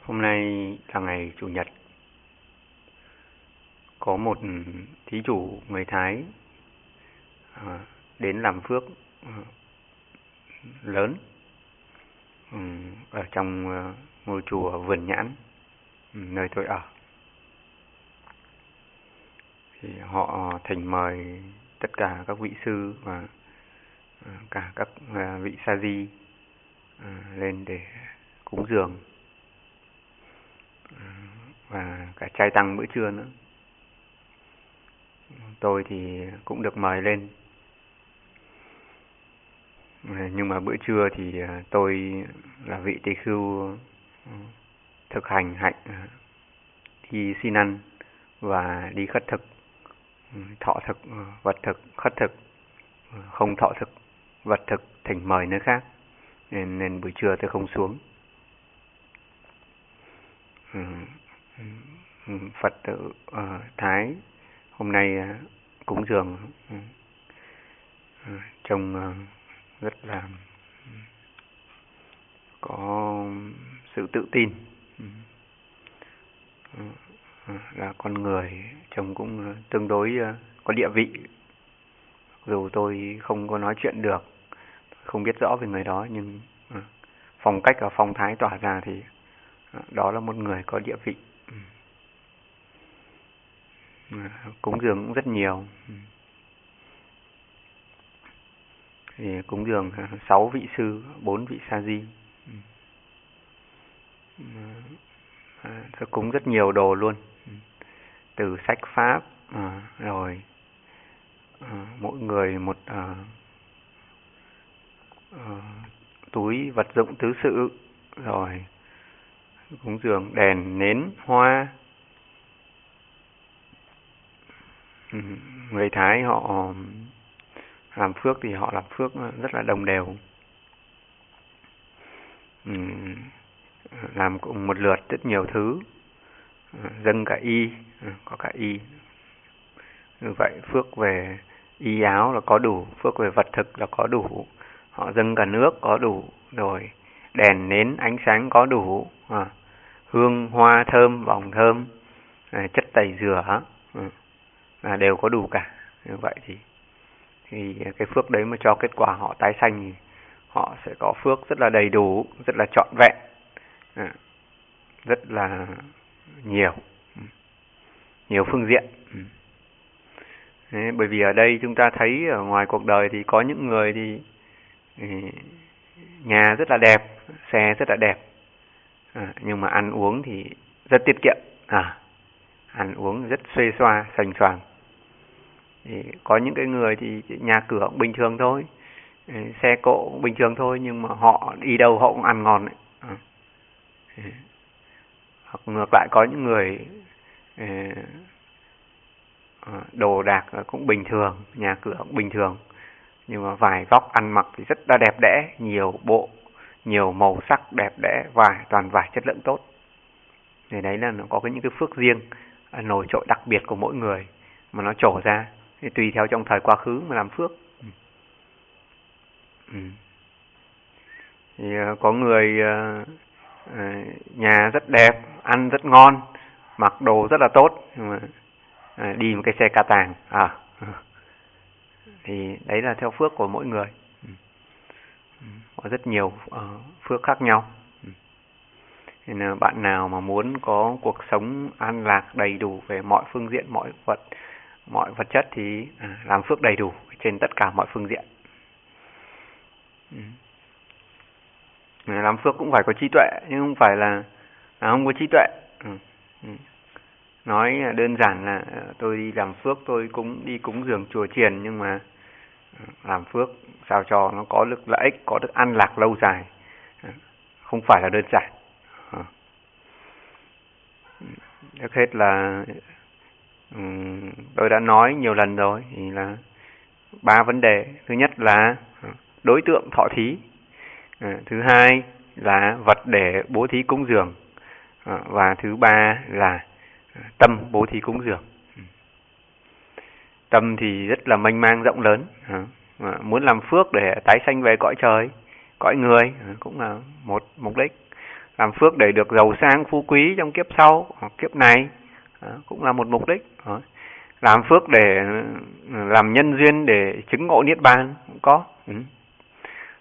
Hôm nay là ngày Chủ nhật. Có một thí chủ người Thái à, đến làm phước à, lớn ừ, ở trong à, ngôi chùa Vườn Nhãn, ừ, nơi tôi ở. Thì họ thành mời tất cả các vị sư và cả các vị sa di lên để cúng dường và cả trai tăng bữa trưa nữa. Tôi thì cũng được mời lên. Nhưng mà bữa trưa thì à, tôi là vị tỳ khưu ừ, thực hành hạnh à, đi xin ăn và đi khất thực, ừ, thọ thực, ừ, vật thực, khất thực, không thọ thực, vật thực, thỉnh mời nơi khác. Nên, nên buổi trưa tôi không xuống. Ừ. Ừ. Ừ. Phật tử ờ, Thái, hôm nay ờ, cúng dường. Trông ờ, rất là có sự tự tin. Là con người chồng cũng tương đối có địa vị. Dù tôi không có nói chuyện được, không biết rõ về người đó, nhưng phong cách và phong thái tỏa ra thì đó là một người có địa vị. Ừ. Cúng dường cũng rất nhiều. Ừ. Thì cúng dường sáu vị sư, bốn vị sa di. Ừ. À, cúng rất nhiều đồ luôn. Từ sách pháp à, rồi à, mỗi người một túi vật dụng tứ sự, rồi cúng dường đèn nến hoa. Ừ, người thái họ làm phước thì họ làm phước rất là đồng đều. Ừ, làm cùng một lượt rất nhiều thứ. Ừ, dâng cả y có cả y. Như vậy phước về y áo là có đủ phước về vật thực là có đủ. Họ dâng cả nước có đủ rồi đèn nến ánh sáng có đủ. À, hương hoa thơm vòng thơm à, chất tẩy rửa ừ, là đều có đủ cả như vậy thì thì cái phước đấy mà cho kết quả họ tái sanh thì họ sẽ có phước rất là đầy đủ rất là trọn vẹn à, rất là nhiều ừ, nhiều phương diện. Ừ. Đấy, bởi vì ở đây chúng ta thấy ở ngoài cuộc đời thì có những người thì nhà rất là đẹp xe rất là đẹp à, nhưng mà ăn uống thì rất tiết kiệm. À ăn uống rất xuê xoa sành soàng thì có những cái người thì nhà cửa cũng bình thường thôi ừ, xe cộ cũng bình thường thôi nhưng mà họ đi đâu họ cũng ăn ngon đấy. À. Ừ. hoặc ngược lại có những người ừ, à, đồ đạc cũng bình thường nhà cửa cũng bình thường nhưng mà vài góc ăn mặc thì rất là đẹp đẽ nhiều bộ nhiều màu sắc đẹp đẽ vải toàn vải chất lượng tốt. Thì đấy là nó có cái những cái phước riêng à, nổi trội đặc biệt của mỗi người mà nó trổ ra. Thì tùy theo trong thời quá khứ mà làm phước. Ừ. ừ. thì à, có người à, nhà rất đẹp, ăn rất ngon, mặc đồ rất là tốt, nhưng mà đi một cái xe ca tàng. À. Thì đấy là theo phước của mỗi người có rất nhiều uh, phước khác nhau nên là bạn nào mà muốn có cuộc sống an lạc đầy đủ về mọi phương diện mọi vật mọi vật chất thì à, làm phước đầy đủ trên tất cả mọi phương diện ừ. làm phước cũng phải có trí tuệ nhưng không phải là, là không có trí tuệ ừ. Ừ. nói đơn giản là ờ, tôi đi làm phước tôi cũng đi cúng dường chùa chiền nhưng mà làm phước sao cho nó có được lợi ích, có được an lạc lâu dài. Không phải là đơn giản. Trước hết là tôi đã nói nhiều lần rồi, thì là ba vấn đề. Thứ nhất là đối tượng thọ thí. Thứ hai là vật để bố thí cúng dường. Và thứ ba là tâm bố thí cúng dường. Tâm thì rất là mênh mang, rộng lớn à, muốn làm phước để tái sanh về cõi trời cõi người à, cũng là một mục đích làm phước để được giàu sang phú quý trong kiếp sau hoặc kiếp này à, cũng là một mục đích làm phước để ừ, làm nhân duyên để chứng ngộ niết bàn cũng có ừ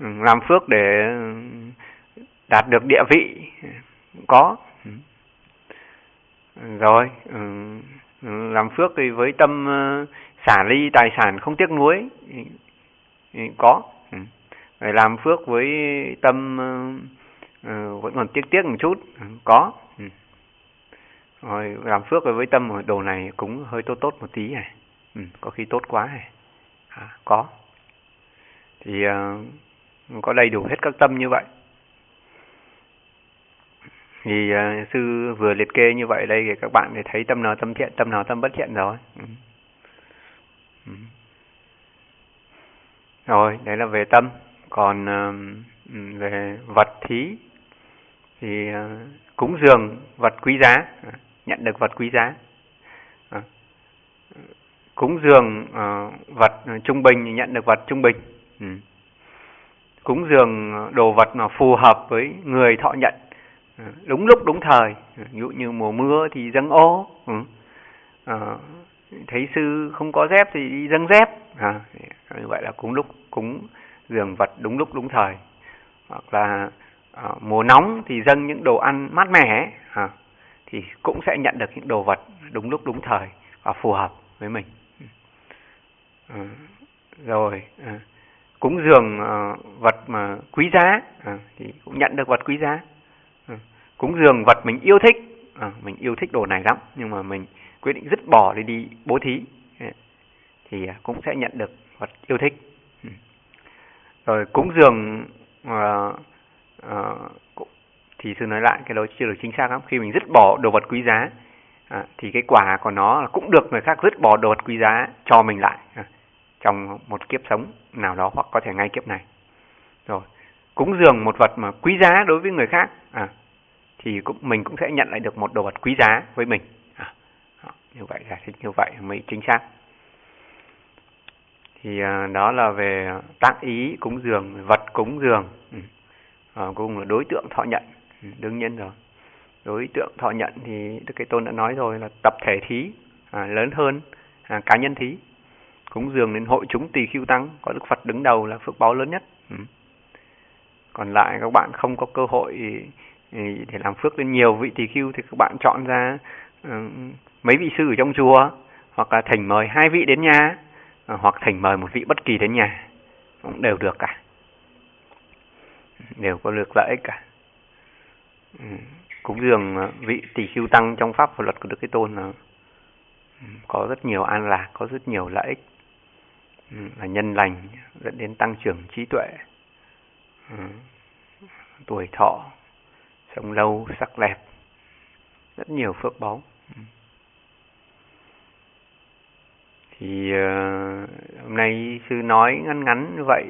làm phước để đạt được địa vị cũng có ừ. rồi ừ. làm phước thì với tâm xả ly tài sản không tiếc nuối Ừ, có. Ừ. Phải làm phước với tâm uh, vẫn còn tiếc tiếc một chút. Ừ, có. Rồi làm phước với tâm đồ này cũng hơi tốt tốt một tí này. Ừ, có khi tốt quá này. À, có. Thì uh, có đầy đủ hết các tâm như vậy. Thì uh, sư vừa liệt kê như vậy đây thì các bạn để thấy tâm nào tâm thiện tâm nào tâm bất thiện rồi. Ừ. Ừ rồi đấy là về tâm. Còn uh, về vật thí thì uh, cúng dường vật quý giá. Uh, nhận được vật quý giá. Uh, cúng dường uh, vật trung bình thì nhận được vật trung bình. Ừ. Cúng dường đồ vật mà phù hợp với người thọ nhận. Đúng lúc đúng thời. Ví dụ như mùa mưa thì dâng ô. Ừ. Thấy sư không có dép thì đi dâng dép à, như vậy là cúng lúc cúng dường vật đúng lúc đúng thời. Hoặc là à, mùa nóng thì dâng những đồ ăn mát mẻ à, thì cũng sẽ nhận được những đồ vật đúng lúc đúng thời và phù hợp với mình. À, rồi à, cúng dường à, vật mà quý giá à, thì cũng nhận được vật quý giá. À, cúng dường vật mình yêu thích à, mình yêu thích đồ này lắm nhưng mà mình quyết định dứt bỏ để đi bố thí thì cũng sẽ nhận được vật yêu thích. Ừ. Rồi cúng dường uh, uh, thì sư nói lại cái đó chưa được chính xác lắm. Khi mình dứt bỏ đồ vật quý giá à, thì cái quả của nó cũng được người khác dứt bỏ đồ vật quý giá cho mình lại à, trong một kiếp sống nào đó hoặc có thể ngay kiếp này. Rồi cúng dường một vật mà quý giá đối với người khác à, thì cũng mình cũng sẽ nhận lại được một đồ vật quý giá với mình. À, như vậy giải thích như vậy mới chính xác thì à, đó là về tác ý cúng dường vật cúng dường. À, cùng là đối tượng thọ nhận. Ừ, đương nhiên rồi. Đối tượng thọ nhận thì đức cái tôn đã nói rồi là tập thể thí à, lớn hơn à, cá nhân thí. Cúng dường đến hội chúng tỳ khưu tăng có đức phật đứng đầu là phước báo lớn nhất. Ừ. còn lại các bạn không có cơ hội để làm phước lên nhiều vị tỳ khưu thì các bạn chọn ra uh, mấy vị sư ở trong chùa hoặc là thỉnh mời hai vị đến nhà. Ờ, hoặc thành mời một vị bất kỳ đến nhà, cũng đều được cả. Đều có được lợi ích cả. Ừ, cúng dường ờ, vị tỷ khưu tăng trong pháp và luật của đức thế tôn là có rất nhiều an lạc, có rất nhiều lợi ích. Ừ, là nhân lành, dẫn đến tăng trưởng trí tuệ. Tuổi thọ, sống lâu, sắc đẹp. Rất nhiều phước báu thì uh, hôm nay sư nói ngắn ngắn như vậy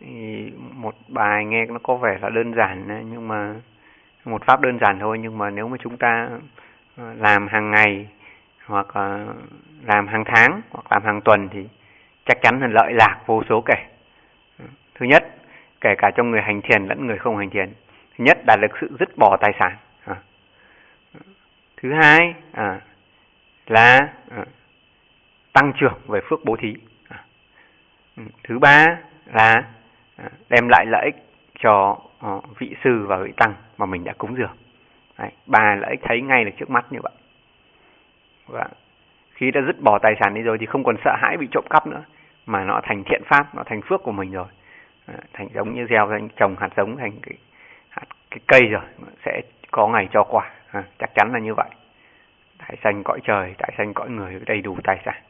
thì một bài nghe nó có vẻ là đơn giản nhưng mà một pháp đơn giản thôi nhưng mà nếu mà chúng ta ờ, làm hàng ngày hoặc làm hàng tháng hoặc làm hàng tuần thì chắc chắn là lợi lạc vô số kể. Thứ nhất kể cả trong người hành thiền lẫn người không hành thiền. Thứ nhất đạt được sự dứt bỏ tài sản. À. Thứ hai à, là à, tăng trưởng về phước bố thí. Ừ, thứ ba là à, đem lại lợi ích cho ờ, vị sư và vị tăng mà mình đã cúng dường. Đấy, ba lợi ích thấy ngay là trước mắt như vậy. Và khi đã dứt bỏ tài sản đi rồi thì không còn sợ hãi bị trộm cắp nữa mà nó thành thiện pháp, nó thành phước của mình rồi. Ờ, thành giống như gieo thành trồng hạt giống thành cái hạt cái cây rồi sẽ có ngày cho quả, à, chắc chắn là như vậy. Tài xanh cõi trời, tài xanh cõi người đầy đủ tài sản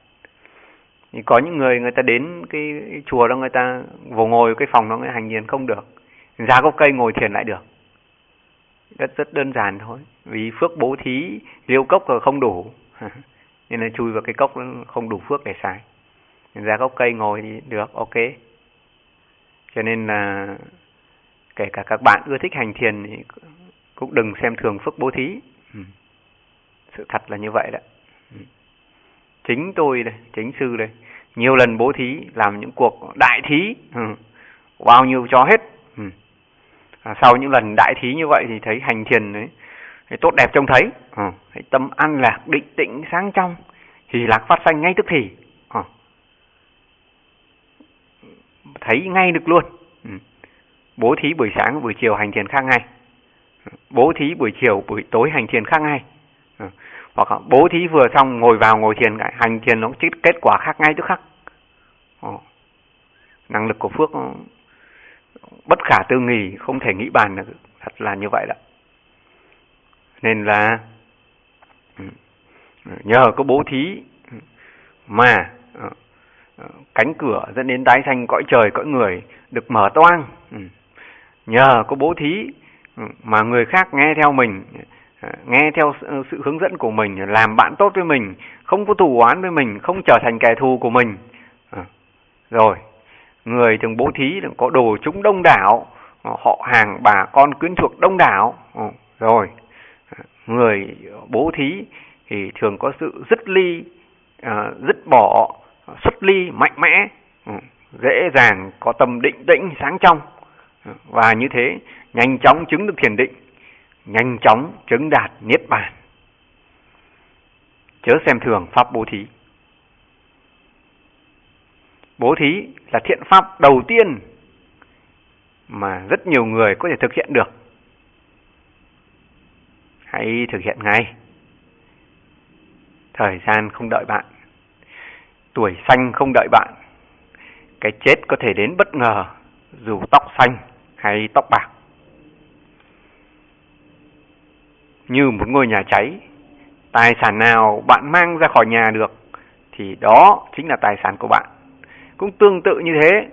thì có những người người ta đến cái chùa đó, người ta vô ngồi cái phòng đó, người hành thiền không được. Ra gốc cây ngồi thiền lại được. Rất rất đơn giản thôi. Vì phước bố thí, liêu cốc là không đủ. Nên là chui vào cái cốc không đủ phước để xài. Ra gốc cây ngồi thì được, ok. Cho nên là kể cả các bạn ưa thích hành thiền thì cũng đừng xem thường phước bố thí. Ừ. Sự thật là như vậy đấy chính tôi đây chính sư đây nhiều lần bố thí làm những cuộc đại thí ừ. bao nhiêu cho hết ừ. à, sau những lần đại thí như vậy thì thấy hành thiền đấy thì tốt đẹp trông thấy ừ, tâm an lạc định tĩnh sáng trong thì lạc phát sanh ngay tức thì ừ. thấy ngay được luôn ừ. bố thí buổi sáng buổi chiều hành thiền khác ngay ừ. bố thí buổi chiều buổi tối hành thiền khác ngay ừ hoặc là bố thí vừa xong, ngồi vào, ngồi thiền hành thiền nó kết quả khác ngay tức khắc. Ồ. năng lực của phước ờ, bất khả tư nghì không thể nghĩ bàn được. Thật là như vậy đó. Nên là ừ, nhờ có bố thí ừ, mà ờ, cánh cửa dẫn đến tái sanh cõi trời, cõi người được mở toang. Ừ. Nhờ có bố thí mà người khác nghe theo mình À, nghe theo sự hướng dẫn của mình, làm bạn tốt với mình, không có thù oán với mình, không trở thành kẻ thù của mình. À, rồi, người thường bố thí có đồ chúng đông đảo à, họ hàng bà con quyến thuộc đông đảo. Ừ, rồi người bố thí thì thường có sự dứt ly dứt bỏ, xuất ly mạnh mẽ. Ừ, dễ dàng có tâm định tĩnh, sáng trong. Ừ, và như thế, nhanh chóng chứng được thiền định nhanh chóng chứng đạt niết bàn. Chớ xem thường pháp bố thí. Bố thí là thiện pháp đầu tiên mà rất nhiều người có thể thực hiện được. Hãy thực hiện ngay. Thời gian không đợi bạn. Tuổi xanh không đợi bạn. Cái chết có thể đến bất ngờ dù tóc xanh hay tóc bạc. Như một ngôi nhà cháy. Tài sản nào bạn mang ra khỏi nhà được, thì đó chính là tài sản của bạn. Cũng tương tự như thế,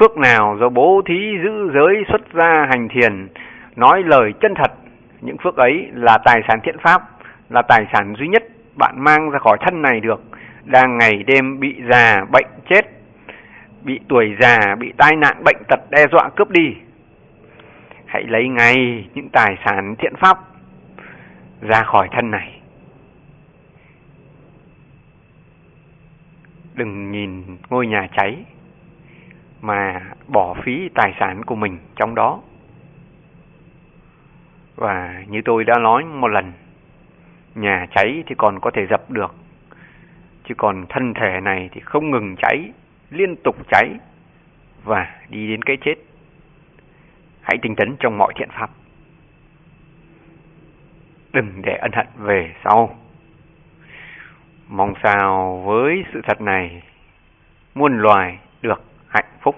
phước nào do bố thí giữ giới xuất gia hành thiền, nói lời chân thật, những phước ấy là tài sản thiện pháp, là tài sản duy nhất bạn mang ra khỏi thân này được, đang ngày đêm bị già bệnh chết, bị tuổi già, bị tai nạn bệnh tật đe dọa cướp đi. Hãy lấy ngay những tài sản thiện pháp ra khỏi thân này. Đừng nhìn ngôi nhà cháy, mà bỏ phí tài sản của mình trong đó. Và như tôi đã nói một lần, nhà cháy thì còn có thể dập được, chứ còn thân thể này thì không ngừng cháy, liên tục cháy và đi đến cái chết. Hãy tinh tấn trong mọi thiện pháp đừng để ân hận về sau. Mong sao với sự thật này, muôn loài được hạnh phúc.